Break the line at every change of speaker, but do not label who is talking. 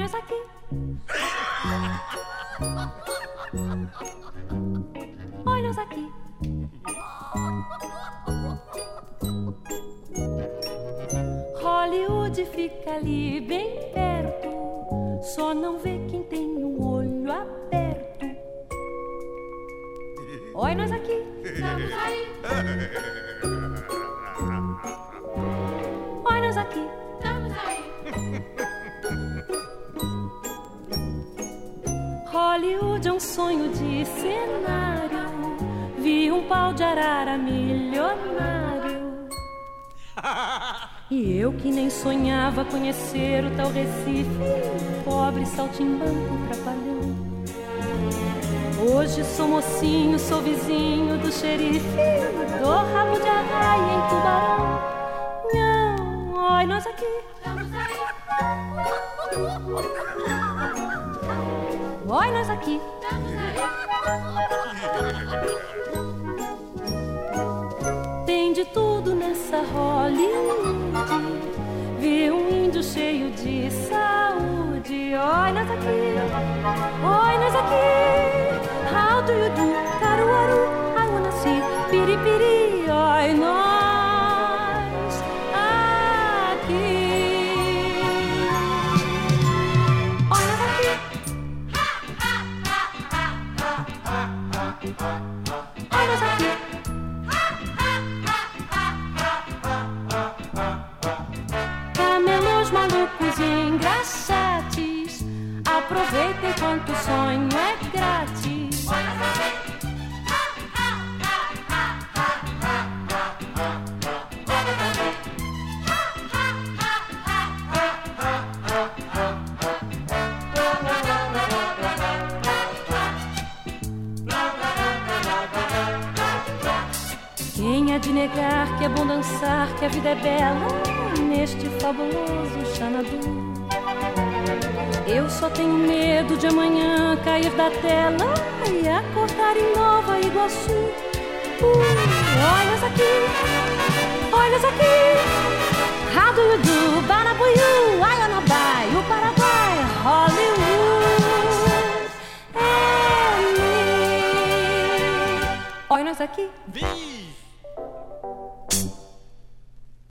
Nós aqui. Olha nós aqui. Hollywood fica ali bem perto, só não vê quem tem um olho aberto. Olha nós aqui, vamos aí. Olha nós aqui. Hollywood é um sonho de cenário. Vi um pau de arara milionário. E eu que nem sonhava conhecer o tal Recife, pobre saltimbanco trapalhão. Hoje sou mocinho, sou vizinho do xerife, Aqui. Tem de tudo nessa Hollywood. Vi um índio cheio de saúde. Olha aqui. Olha aqui. How do you do? Caruaru. I wanna see. Piripiri. Camelos malucos e engraçates. Aproveita enquanto o sonho é negar que é bom dançar, que a vida é bela neste fabuloso Xanadu? Eu só tenho medo de amanhã cair da tela e acordar em Nova Iguaçu. Uh, olhas aqui, olhas aqui. How do you do? Banabuiú, Ayanabai, o Paraguai, Hollywood. É me. Olha nós aqui.